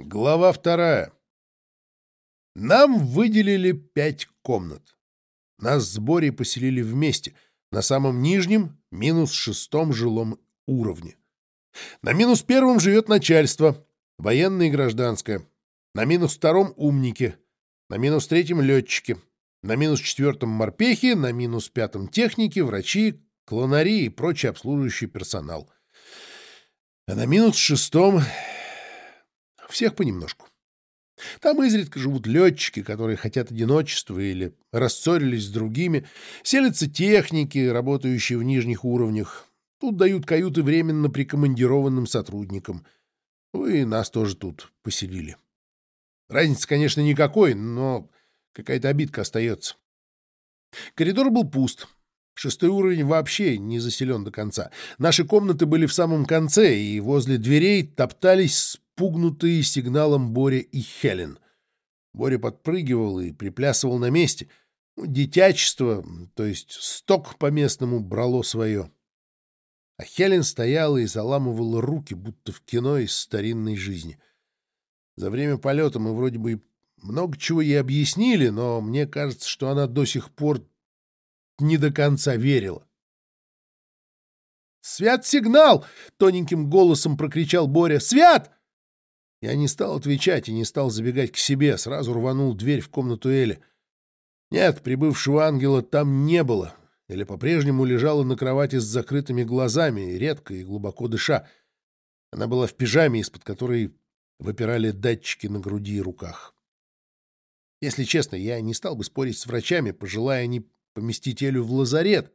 Глава вторая. Нам выделили пять комнат. Нас с Борей поселили вместе, на самом нижнем, минус шестом жилом уровне. На минус первом живет начальство, военное и гражданское. На минус втором — умники. На минус третьем — летчики. На минус четвертом — морпехи. На минус пятом — техники, врачи, клонари и прочий обслуживающий персонал. А на минус шестом всех понемножку. Там изредка живут летчики, которые хотят одиночества или рассорились с другими, селятся техники, работающие в нижних уровнях. Тут дают каюты временно прикомандированным сотрудникам. Вы нас тоже тут поселили. Разницы, конечно, никакой, но какая-то обидка остается. Коридор был пуст. Шестой уровень вообще не заселен до конца. Наши комнаты были в самом конце, и возле дверей топтались спугнутые сигналом Боря и Хелен. Боря подпрыгивал и приплясывал на месте. Ну, дитячество, то есть сток по-местному, брало свое. А Хелен стояла и заламывала руки, будто в кино из старинной жизни. За время полета мы вроде бы много чего ей объяснили, но мне кажется, что она до сих пор не до конца верила. «Свят сигнал!» — тоненьким голосом прокричал Боря. «Свят!» Я не стал отвечать и не стал забегать к себе, сразу рванул дверь в комнату Эли. Нет, прибывшего ангела там не было. Эля по-прежнему лежала на кровати с закрытыми глазами, редко и глубоко дыша. Она была в пижаме, из-под которой выпирали датчики на груди и руках. Если честно, я не стал бы спорить с врачами, пожелая они поместить Элю в лазарет,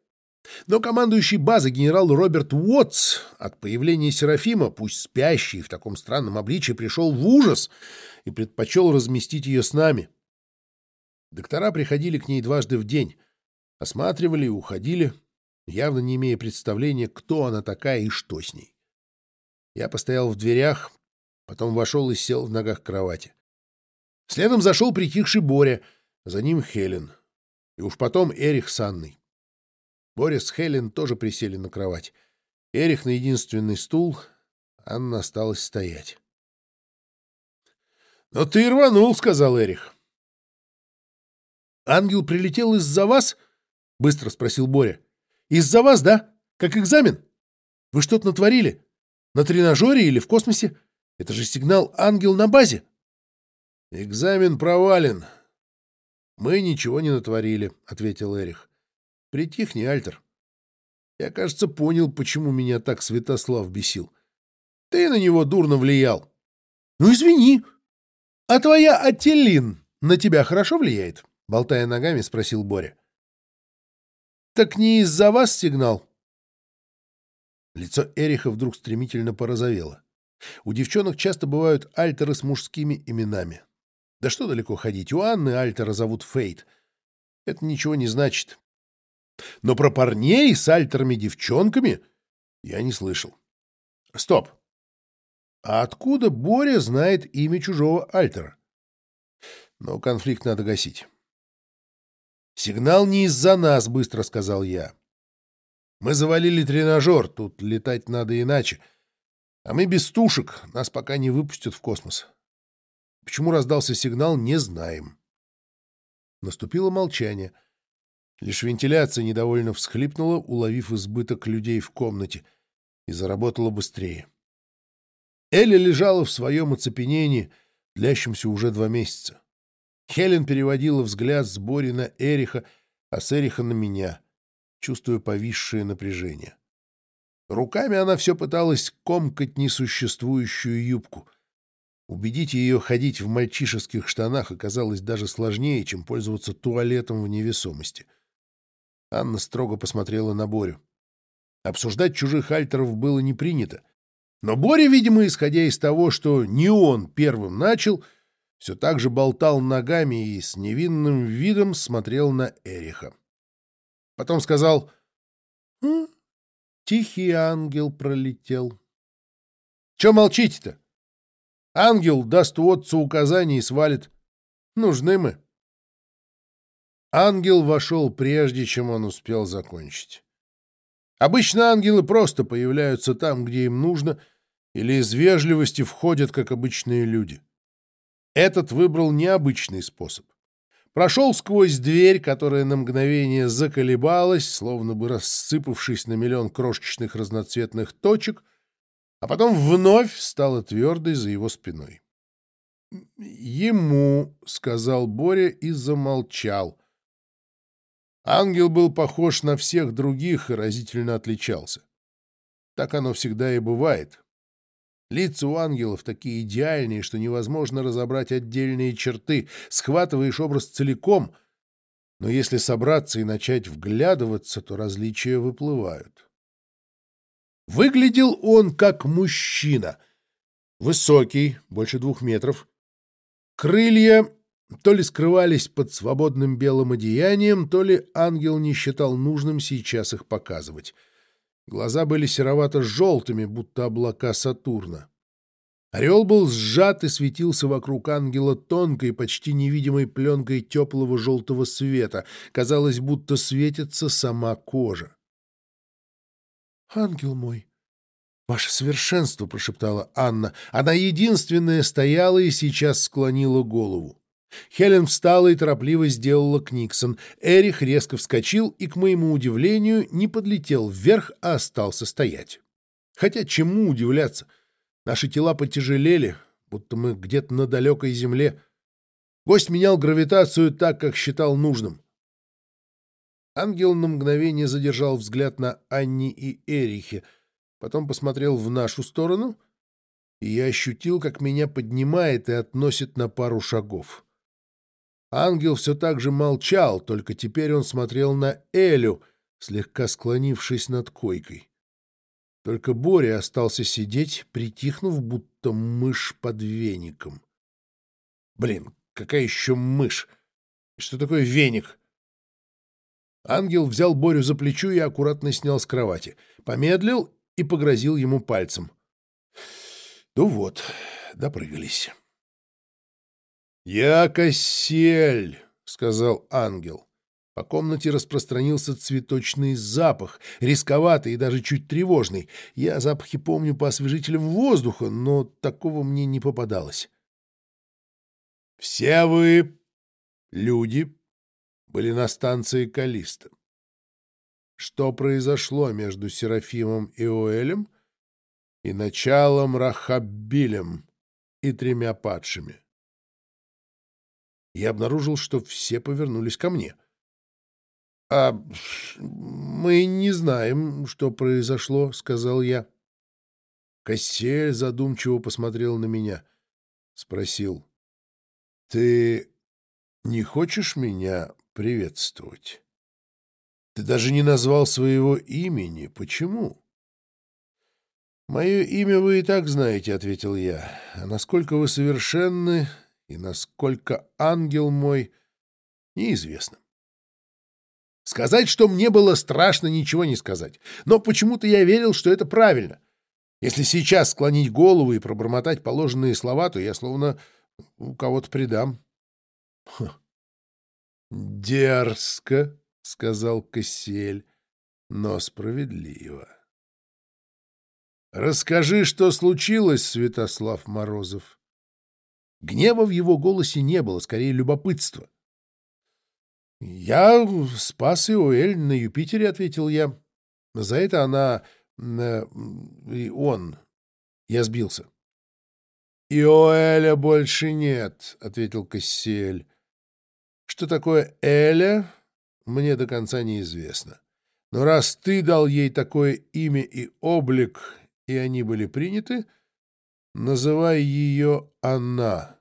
но командующий базы генерал Роберт Уотс от появления Серафима, пусть спящий в таком странном обличии, пришел в ужас и предпочел разместить ее с нами. Доктора приходили к ней дважды в день, осматривали и уходили, явно не имея представления, кто она такая и что с ней. Я постоял в дверях, потом вошел и сел в ногах кровати. Следом зашел притихший Боря, за ним Хелен, и уж потом Эрих с Анной. Боря с Хелен тоже присели на кровать. Эрих на единственный стул, Анна осталась стоять. — Но ты рванул, — сказал Эрих. — Ангел прилетел из-за вас? — быстро спросил Боря. — Из-за вас, да? Как экзамен? Вы что-то натворили? На тренажере или в космосе? Это же сигнал «Ангел» на базе. — Экзамен провален. Мы ничего не натворили, — ответил Эрих. Притихни, Альтер. Я, кажется, понял, почему меня так Святослав бесил. Ты на него дурно влиял. Ну, извини. А твоя Ателлин на тебя хорошо влияет? Болтая ногами, спросил Боря. Так не из-за вас сигнал? Лицо Эриха вдруг стремительно порозовело. У девчонок часто бывают альтеры с мужскими именами. Да что далеко ходить, у Анны альтера зовут Фейт. Это ничего не значит. Но про парней с альтерами-девчонками я не слышал. Стоп. А откуда Боря знает имя чужого альтера? Но конфликт надо гасить. «Сигнал не из-за нас», — быстро сказал я. «Мы завалили тренажер, тут летать надо иначе. А мы без тушек, нас пока не выпустят в космос. Почему раздался сигнал, не знаем». Наступило молчание. Лишь вентиляция недовольно всхлипнула, уловив избыток людей в комнате, и заработала быстрее. Элли лежала в своем оцепенении, длящемся уже два месяца. Хелен переводила взгляд с Бори на Эриха, а с Эриха на меня, чувствуя повисшее напряжение. Руками она все пыталась комкать несуществующую юбку. Убедить ее ходить в мальчишеских штанах оказалось даже сложнее, чем пользоваться туалетом в невесомости — Анна строго посмотрела на Борю. Обсуждать чужих альтеров было не принято. Но Боря, видимо, исходя из того, что не он первым начал, все так же болтал ногами и с невинным видом смотрел на Эриха. Потом сказал «М? «Тихий ангел пролетел». «Че молчите-то? Ангел даст отцу указания и свалит. Нужны мы». Ангел вошел прежде, чем он успел закончить. Обычно ангелы просто появляются там, где им нужно, или из вежливости входят, как обычные люди. Этот выбрал необычный способ. Прошел сквозь дверь, которая на мгновение заколебалась, словно бы рассыпавшись на миллион крошечных разноцветных точек, а потом вновь стала твердой за его спиной. «Ему», — сказал Боря и замолчал. Ангел был похож на всех других и разительно отличался. Так оно всегда и бывает. Лица у ангелов такие идеальные, что невозможно разобрать отдельные черты. Схватываешь образ целиком, но если собраться и начать вглядываться, то различия выплывают. Выглядел он как мужчина. Высокий, больше двух метров. Крылья то ли скрывались под свободным белым одеянием, то ли ангел не считал нужным сейчас их показывать — Глаза были серовато-желтыми, будто облака Сатурна. Орел был сжат и светился вокруг ангела тонкой, почти невидимой пленкой теплого желтого света. Казалось, будто светится сама кожа. «Ангел мой, ваше совершенство!» — прошептала Анна. Она единственная стояла и сейчас склонила голову. Хелен встала и торопливо сделала Книксон. Эрих резко вскочил и, к моему удивлению, не подлетел вверх, а остался стоять. Хотя чему удивляться? Наши тела потяжелели, будто мы где-то на далекой земле. Гость менял гравитацию так, как считал нужным. Ангел на мгновение задержал взгляд на Анни и Эрихе, потом посмотрел в нашу сторону, и я ощутил, как меня поднимает и относит на пару шагов. Ангел все так же молчал, только теперь он смотрел на Элю, слегка склонившись над койкой. Только Боря остался сидеть, притихнув, будто мышь под веником. Блин, какая еще мышь? Что такое веник? Ангел взял Борю за плечо и аккуратно снял с кровати. Помедлил и погрозил ему пальцем. Ну вот, допрыгались. «Я Кассель», — сказал ангел. По комнате распространился цветочный запах, рисковатый и даже чуть тревожный. Я запахи помню по освежителям воздуха, но такого мне не попадалось. «Все вы, люди, были на станции Калиста. Что произошло между Серафимом и Оэлем и началом Рахабилем и тремя падшими?» Я обнаружил, что все повернулись ко мне. — А мы не знаем, что произошло, — сказал я. Кассель задумчиво посмотрел на меня. Спросил. — Ты не хочешь меня приветствовать? Ты даже не назвал своего имени. Почему? — Мое имя вы и так знаете, — ответил я. — А насколько вы совершенны, и насколько ангел мой, неизвестно. Сказать, что мне было страшно, ничего не сказать. Но почему-то я верил, что это правильно. Если сейчас склонить голову и пробормотать положенные слова, то я словно у кого-то предам. — Дерзко, — сказал Кассель, — но справедливо. — Расскажи, что случилось, Святослав Морозов. Гнева в его голосе не было, скорее любопытства. «Я спас Иоэль на Юпитере», — ответил я. «За это она... Э, и он...» Я сбился. «Иоэля больше нет», — ответил Кассиэль. «Что такое Эля, мне до конца неизвестно. Но раз ты дал ей такое имя и облик, и они были приняты, называй ее она».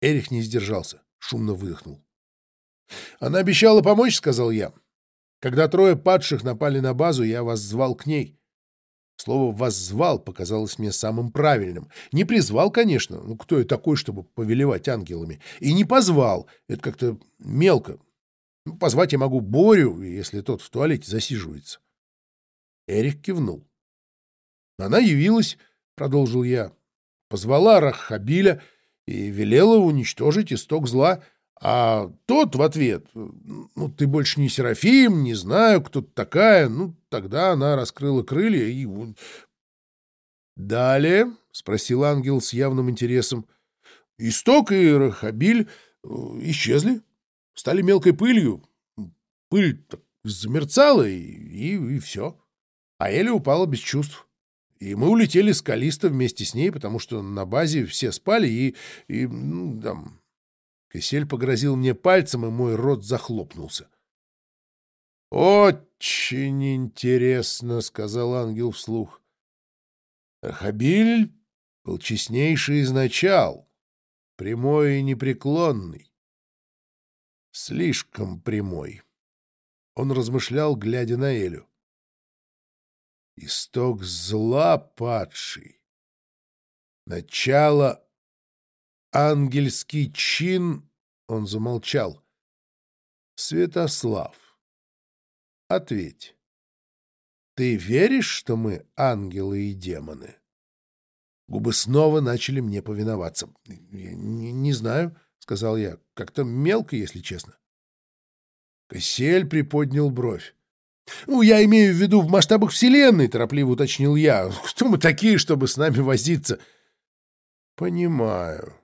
Эрих не сдержался, шумно выдохнул. «Она обещала помочь», — сказал я. «Когда трое падших напали на базу, я вас звал к ней». Слово «воззвал» показалось мне самым правильным. Не призвал, конечно, ну кто я такой, чтобы повелевать ангелами, и не позвал, это как-то мелко. Ну, позвать я могу Борю, если тот в туалете засиживается. Эрик кивнул. Она явилась, — продолжил я, — позвала Рахабиля — и велела уничтожить исток зла, а тот в ответ, ну, ты больше не Серафим, не знаю, кто ты такая, ну, тогда она раскрыла крылья и... «Далее?» — спросил ангел с явным интересом. Исток и Рахабиль э, исчезли, стали мелкой пылью. Пыль замерцала, и, и, и все. А Эля упала без чувств. И мы улетели с Калиста вместе с ней, потому что на базе все спали, и... и ну, там... Кисель погрозил мне пальцем, и мой рот захлопнулся. «Очень интересно», — сказал ангел вслух. Рахабиль был честнейший из начал, прямой и непреклонный. Слишком прямой. Он размышлял, глядя на Элю. Исток зла падший. Начало ангельский чин, он замолчал. Святослав, ответь. Ты веришь, что мы ангелы и демоны? Губы снова начали мне повиноваться. — Не, не знаю, — сказал я. — Как-то мелко, если честно. Коссель приподнял бровь. — Ну, я имею в виду в масштабах Вселенной, — торопливо уточнил я. — Кто мы такие, чтобы с нами возиться? — Понимаю.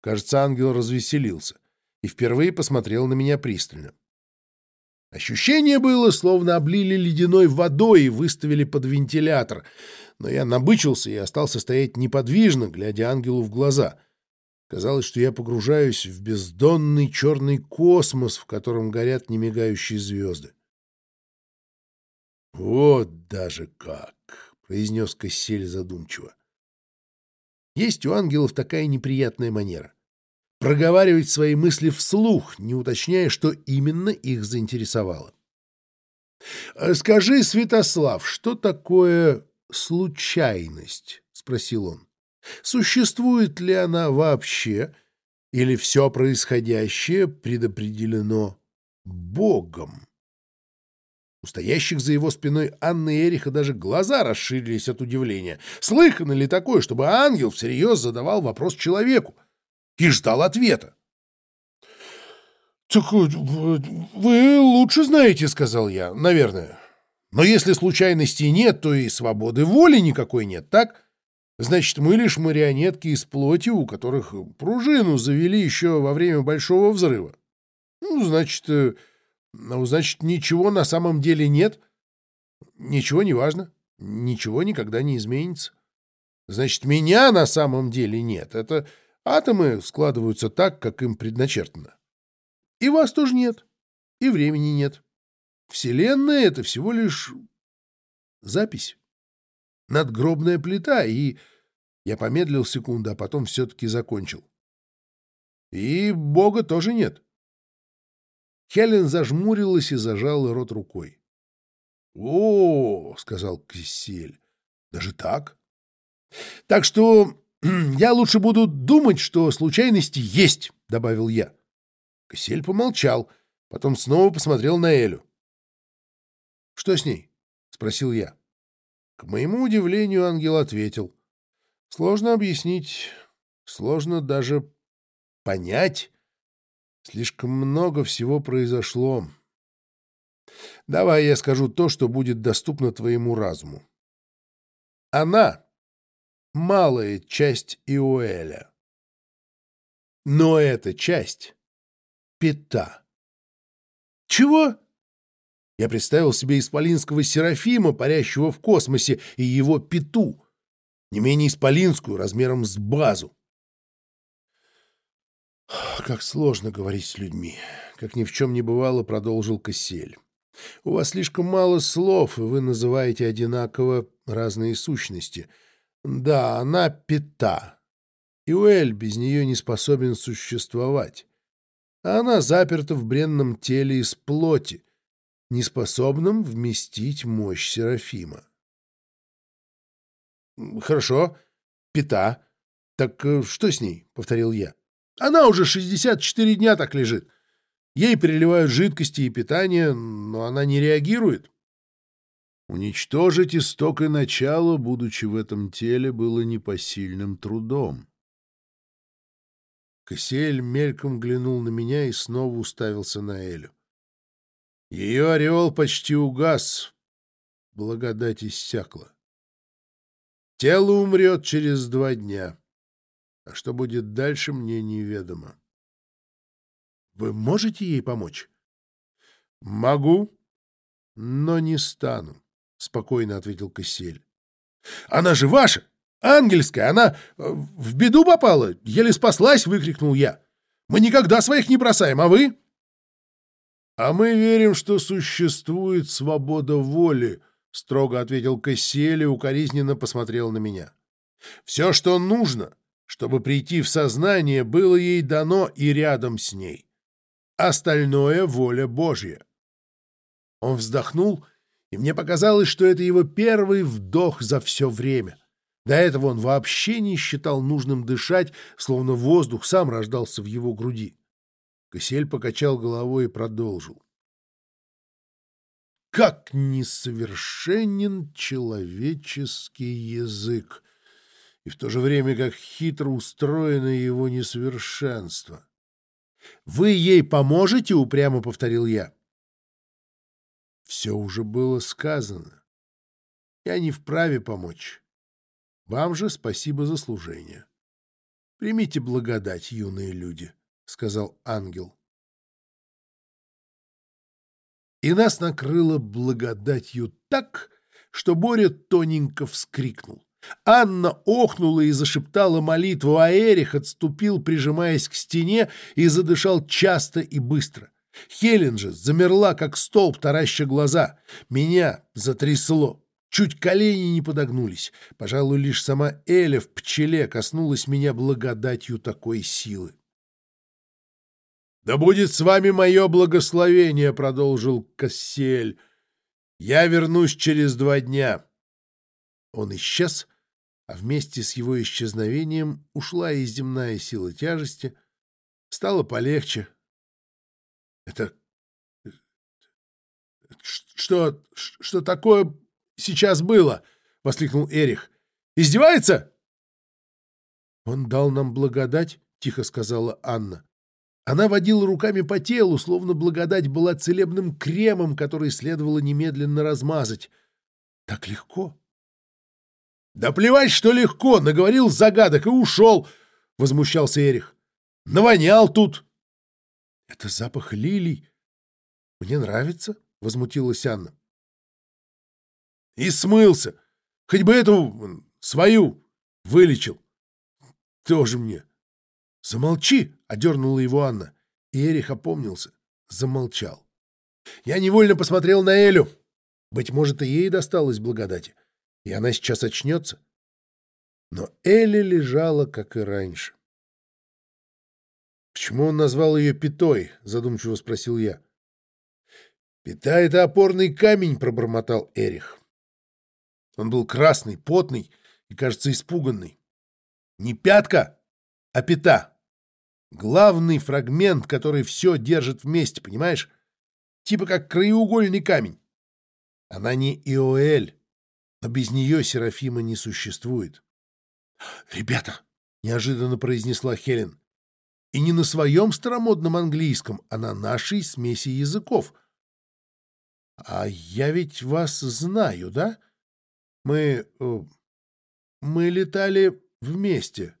Кажется, ангел развеселился и впервые посмотрел на меня пристально. — Ощущение было, словно облили ледяной водой и выставили под вентилятор. Но я набычился и остался стоять неподвижно, глядя ангелу в глаза. Казалось, что я погружаюсь в бездонный черный космос, в котором горят немигающие звезды. «Вот даже как!» — произнес Кассель задумчиво. Есть у ангелов такая неприятная манера проговаривать свои мысли вслух, не уточняя, что именно их заинтересовало. «Э, «Скажи, Святослав, что такое случайность?» — спросил он. «Существует ли она вообще, или все происходящее предопределено Богом?» У стоящих за его спиной Анны и Эриха даже глаза расширились от удивления. Слыхано ли такое, чтобы ангел всерьез задавал вопрос человеку? и ждал ответа. «Так вы лучше знаете», — сказал я, — «наверное. Но если случайностей нет, то и свободы воли никакой нет, так? Значит, мы лишь марионетки из плоти, у которых пружину завели еще во время Большого Взрыва. Ну, значит, э, ну, значит, ничего на самом деле нет. Ничего не важно. Ничего никогда не изменится. Значит, меня на самом деле нет. Это Атомы складываются так, как им предначертано. И вас тоже нет, и времени нет. Вселенная — это всего лишь запись. Надгробная плита, и... Я помедлил секунду, а потом все-таки закончил. И Бога тоже нет. Хелен зажмурилась и зажала рот рукой. — О, — сказал Кисель, — даже так? — Так что я лучше буду думать, что случайности есть, — добавил я. Ксель помолчал, потом снова посмотрел на Элю. — Что с ней? — спросил я. К моему удивлению, ангел ответил. — Сложно объяснить, сложно даже понять. Слишком много всего произошло. Давай я скажу то, что будет доступно твоему разуму. Она малая часть Иоэля. Но эта часть — пята. Чего? Я представил себе исполинского Серафима, парящего в космосе, и его пету, не менее исполинскую, размером с базу. Как сложно говорить с людьми. Как ни в чем не бывало, продолжил Кассель. У вас слишком мало слов, и вы называете одинаково разные сущности — да, она пята. И Уэль без нее не способен существовать. А она заперта в бренном теле из плоти, неспособном вместить мощь Серафима. «Хорошо, пята. Так э, что с ней?» — повторил я. «Она уже 64 дня так лежит. Ей переливают жидкости и питание, но она не реагирует. Уничтожить исток и начало, будучи в этом теле, было непосильным трудом. Кассиэль мельком глянул на меня и снова уставился на Элю. Ее ореол почти угас, благодать иссякла. Тело умрет через два дня. А что будет дальше, мне неведомо. Вы можете ей помочь? Могу, но не стану, — спокойно ответил Кассель. Она же ваша, ангельская, она э, в беду попала, еле спаслась, — выкрикнул я. Мы никогда своих не бросаем, а вы? А мы верим, что существует свобода воли, — строго ответил Кассель и укоризненно посмотрел на меня. Все, что нужно, чтобы прийти в сознание, было ей дано и рядом с ней. Остальное — воля Божья. Он вздохнул, и мне показалось, что это его первый вдох за все время. До этого он вообще не считал нужным дышать, словно воздух сам рождался в его груди. Косель покачал головой и продолжил. Как несовершенен человеческий язык! И в то же время как хитро устроено его несовершенство. «Вы ей поможете?» — упрямо повторил я. Все уже было сказано. Я не вправе помочь. Вам же спасибо за служение. Примите благодать, юные люди, — сказал ангел. И нас накрыло благодатью так, что Боря тоненько вскрикнул. Анна охнула и зашептала молитву, а Эрих отступил, прижимаясь к стене, и задышал часто и быстро. Хелен же замерла, как столб, тараща глаза. Меня затрясло. Чуть колени не подогнулись. Пожалуй, лишь сама Эля в пчеле коснулась меня благодатью такой силы. «Да будет с вами мое благословение», — продолжил Кассель. «Я вернусь через два дня». Он исчез, а вместе с его исчезновением ушла и земная сила тяжести, стало полегче. Это... Что... что такое сейчас было? — воскликнул Эрих. «Издевается?» «Он дал нам благодать», — тихо сказала Анна. Она водила руками по телу, словно благодать была целебным кремом, который следовало немедленно размазать. Так легко. «Да плевать, что легко! Наговорил загадок и ушел!» — возмущался Эрих. «Навонял тут!» «Это запах лилий. Мне нравится?» — возмутилась Анна. «И смылся! Хоть бы эту свою вылечил! Тоже мне!» «Замолчи!» — одернула его Анна. И Эрих опомнился, замолчал. Я невольно посмотрел на Элю. Быть может, и ей досталось благодати и она сейчас очнется. Но Элли лежала, как и раньше. «Почему он назвал ее Пятой?» — задумчиво спросил я. «Пята — это опорный камень», — пробормотал Эрих. Он был красный, потный и, кажется, испуганный. Не пятка, а пята. Главный фрагмент, который все держит вместе, понимаешь? Типа как краеугольный камень. Она не Иоэль, но без нее Серафима не существует. «Ребята!» — неожиданно произнесла Хелен. «И не на своем старомодном английском, а на нашей смеси языков. А я ведь вас знаю, да? Мы... Э, мы летали вместе».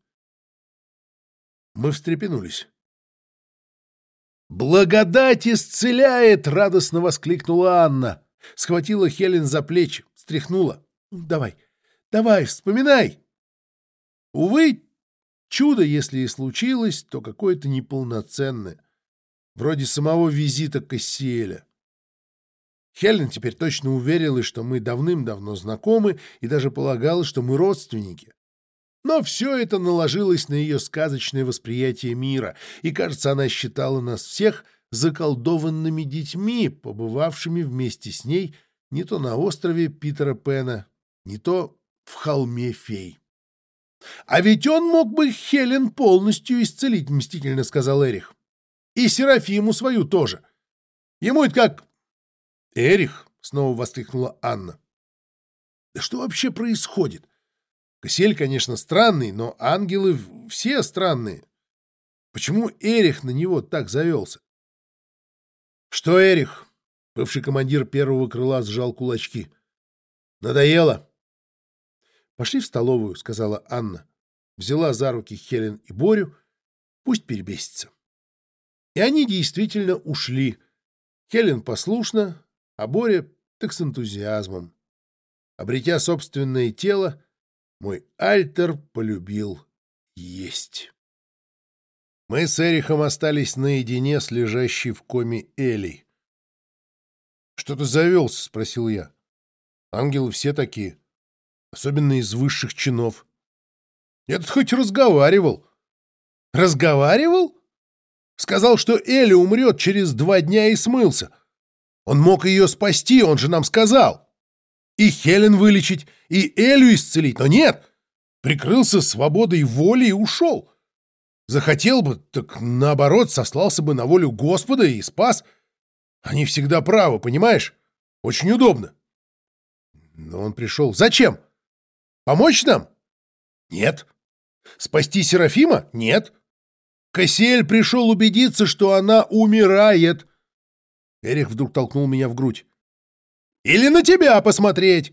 Мы встрепенулись. «Благодать исцеляет!» — радостно воскликнула Анна. Схватила Хелен за плечи, стряхнула. Давай, давай, вспоминай. Увы, чудо, если и случилось, то какое-то неполноценное. Вроде самого визита Кассиэля. Хелен теперь точно уверилась, что мы давным-давно знакомы, и даже полагала, что мы родственники. Но все это наложилось на ее сказочное восприятие мира, и, кажется, она считала нас всех заколдованными детьми, побывавшими вместе с ней не то на острове Питера Пена, не то в холме фей. — А ведь он мог бы Хелен полностью исцелить, — мстительно сказал Эрих. — И Серафиму свою тоже. Ему это как... — Эрих, — снова воскликнула Анна. — Да что вообще происходит? Косель, конечно, странный, но ангелы все странные. Почему Эрих на него так завелся? — Что, Эрих? — бывший командир первого крыла сжал кулачки. — Надоело? «Пошли в столовую», — сказала Анна. взяла за руки Хелен и Борю, пусть перебесится. И они действительно ушли. Хелен послушно, а Боря так с энтузиазмом. Обретя собственное тело, мой альтер полюбил есть. Мы с Эрихом остались наедине с лежащей в коме Элей. «Что ты завелся?» — спросил я. «Ангелы все такие, особенно из высших чинов». «Этот хоть разговаривал». «Разговаривал?» Сказал, что Элли умрет через два дня и смылся. Он мог ее спасти, он же нам сказал. И Хелен вылечить, и Элю исцелить, но нет. Прикрылся свободой воли и ушел. Захотел бы, так наоборот, сослался бы на волю Господа и спас. Они всегда правы, понимаешь? Очень удобно. Но он пришел. Зачем? Помочь нам? Нет. Спасти Серафима? Нет. Кассиэль пришел убедиться, что она умирает. Эрих вдруг толкнул меня в грудь. Или на тебя посмотреть.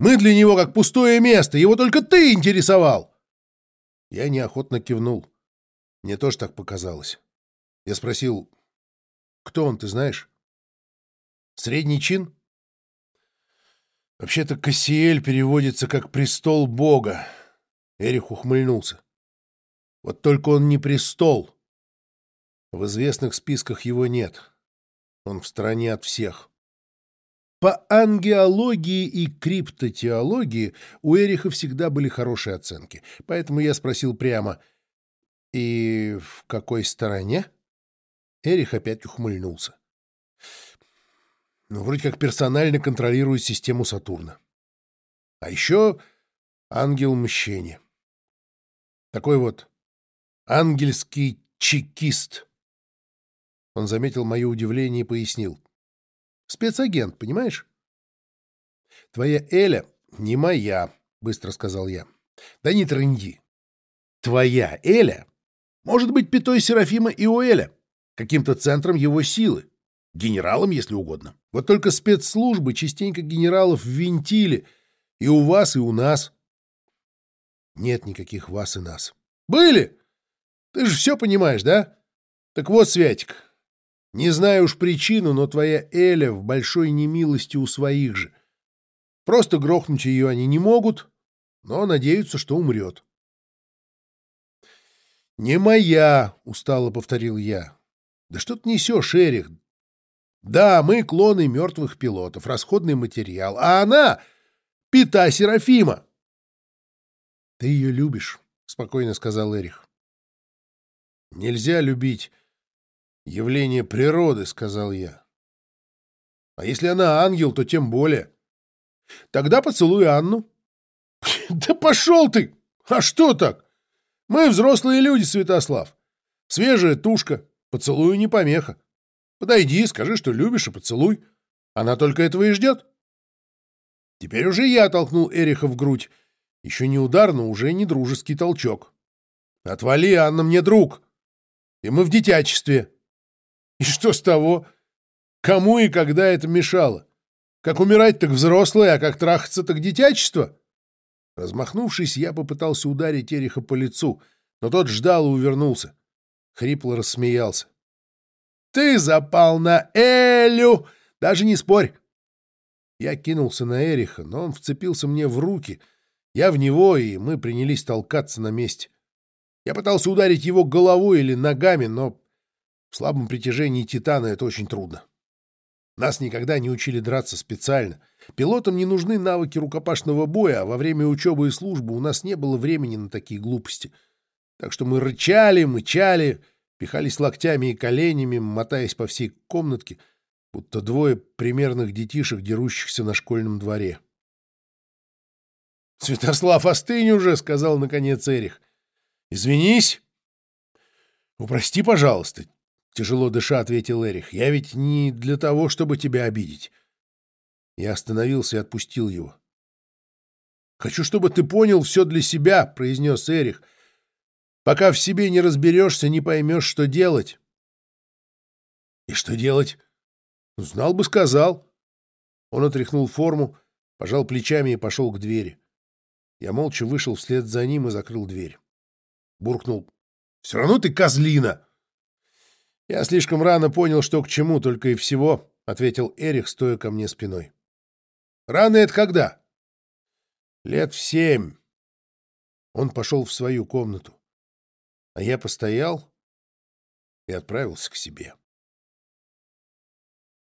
Мы для него как пустое место, его только ты интересовал. Я неохотно кивнул. Мне тоже так показалось. Я спросил, кто он, ты знаешь? Средний чин? Вообще-то Кассиэль переводится как «престол Бога». Эрих ухмыльнулся. Вот только он не престол. В известных списках его нет. Он в стороне от всех. По ангеологии и криптотеологии у Эриха всегда были хорошие оценки, поэтому я спросил прямо «И в какой стороне?» Эрих опять ухмыльнулся. Ну, вроде как персонально контролирует систему Сатурна. А еще ангел мщения. Такой вот Ангельский чекист. Он заметил мое удивление и пояснил. Спецагент, понимаешь? Твоя Эля не моя, быстро сказал я. Да не трынди. Твоя Эля может быть пятой Серафима и Иоэля, каким-то центром его силы, генералом, если угодно. Вот только спецслужбы частенько генералов ввинтили и у вас, и у нас. Нет никаких вас и нас. Были! Ты же все понимаешь, да? Так вот, Святик, не знаю уж причину, но твоя Эля в большой немилости у своих же. Просто грохнуть ее они не могут, но надеются, что умрет. «Не моя!» — устало повторил я. «Да что ты несешь, Эрих? Да, мы клоны мертвых пилотов, расходный материал, а она — пита Серафима!» «Ты ее любишь», — спокойно сказал Эрих. Нельзя любить явление природы, сказал я. А если она ангел, то тем более. Тогда поцелуй Анну. Да пошел ты! А что так? Мы взрослые люди, Святослав. Свежая тушка. Поцелую не помеха. Подойди, скажи, что любишь, и поцелуй. Она только этого и ждет. Теперь уже я толкнул Эриха в грудь. Еще не удар, но уже не дружеский толчок. «Отвали, Анна, мне друг!» И мы в детячестве. И что с того? Кому и когда это мешало? Как умирать так взрослые, а как трахаться так детячество? Размахнувшись, я попытался ударить Эриха по лицу, но тот ждал и увернулся. Хрипло рассмеялся. «Ты запал на Элю! Даже не спорь!» Я кинулся на Эриха, но он вцепился мне в руки. Я в него, и мы принялись толкаться на месте. Я пытался ударить его головой или ногами, но в слабом притяжении Титана это очень трудно. Нас никогда не учили драться специально. Пилотам не нужны навыки рукопашного боя, а во время учебы и службы у нас не было времени на такие глупости. Так что мы рычали, мычали, пихались локтями и коленями, мотаясь по всей комнатке, будто двое примерных детишек, дерущихся на школьном дворе. «Святослав, остынь уже!» — сказал наконец Эрих. Извинись. Упрости, пожалуйста. Тяжело дыша, ответил Эрих. Я ведь не для того, чтобы тебя обидеть. Я остановился и отпустил его. Хочу, чтобы ты понял все для себя, произнес Эрих. Пока в себе не разберешься, не поймешь, что делать. И что делать? Знал бы, сказал. Он отряхнул форму, пожал плечами и пошел к двери. Я молча вышел вслед за ним и закрыл дверь. Буркнул. «Все равно ты козлина!» «Я слишком рано понял, что к чему, только и всего», — ответил Эрих, стоя ко мне спиной. «Рано это когда?» «Лет в семь». Он пошел в свою комнату, а я постоял и отправился к себе.